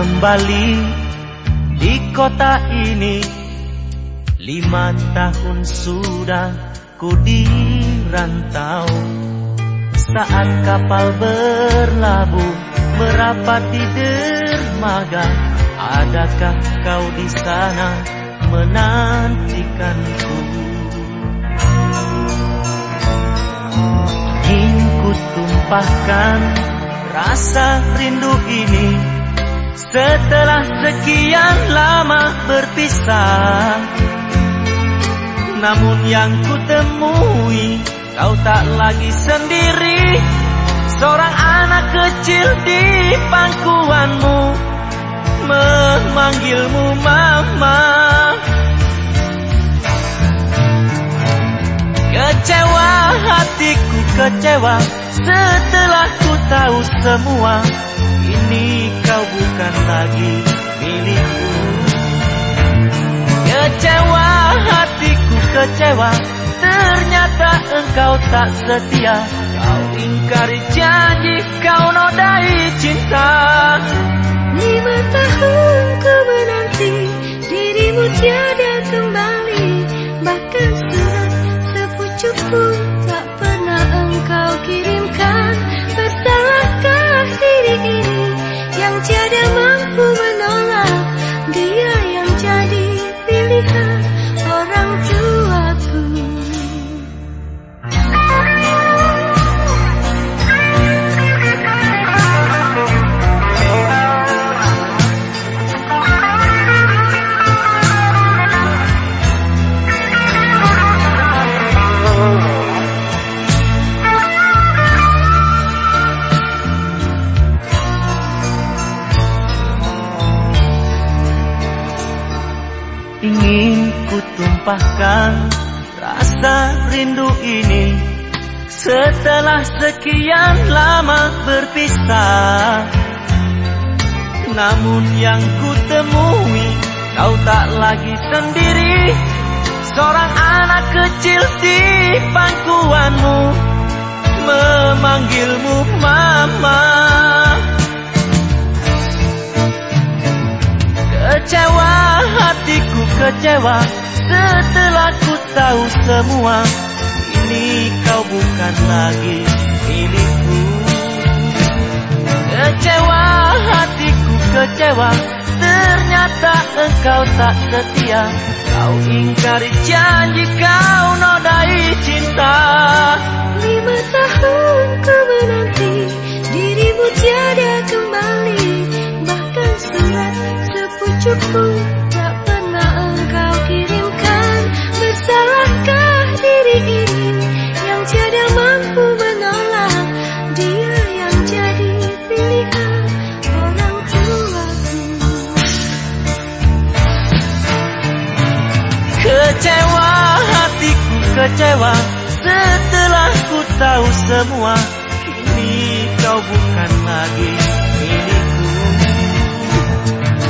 kembali di kota ini. Lima tahun sudah ku dirantau. Saat kapal berlabuh merapat di dermaga. Adakah kau di sana menantikanku? Ingin ku tumpahkan rasa rindu ini Setelah sekian lama berpisah Namun yang ku temui Kau tak lagi sendiri. Seorang anak kecil di pangkuanmu Memanggilmu mama. Kecewa hatiku kecewa. Setelah ku tahu semua Ini kau bukan lagi milikku. Kecewa hatiku kecewa Ternyata engkau tak setia. Kau ingkari janji Kau nodai cinta. Lima tahun ku menanti Dirimu tiada kembali. Bahkan surat sepucuk pun Tak Ingin ku tumpahkan rasa rindu ini. Setelah sekian lama berpisah Namun yang ku temui Kau tak lagi sendiri. Seorang anak kecil di pangkuanmu Memanggilmu mama kecewa Setelah ku tahu semua. Ini kau bukan lagi milikku. Kecewa hatiku kecewa. Ternyata engkau tak setia. Kau ingkari janji kau nodai cinta. Lima tahun kecewa Setelah ku tahu semua. Kini kau bukan lagi milikku.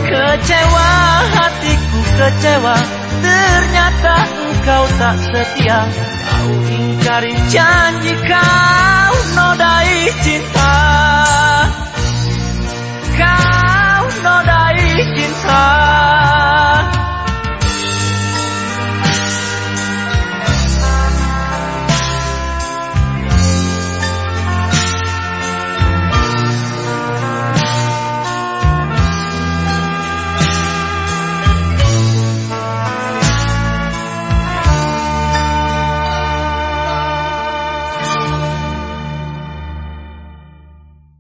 Kecewa hatiku kecewa. Ternyata engkau tak setia. Kau ingkari janji kau nodai cinta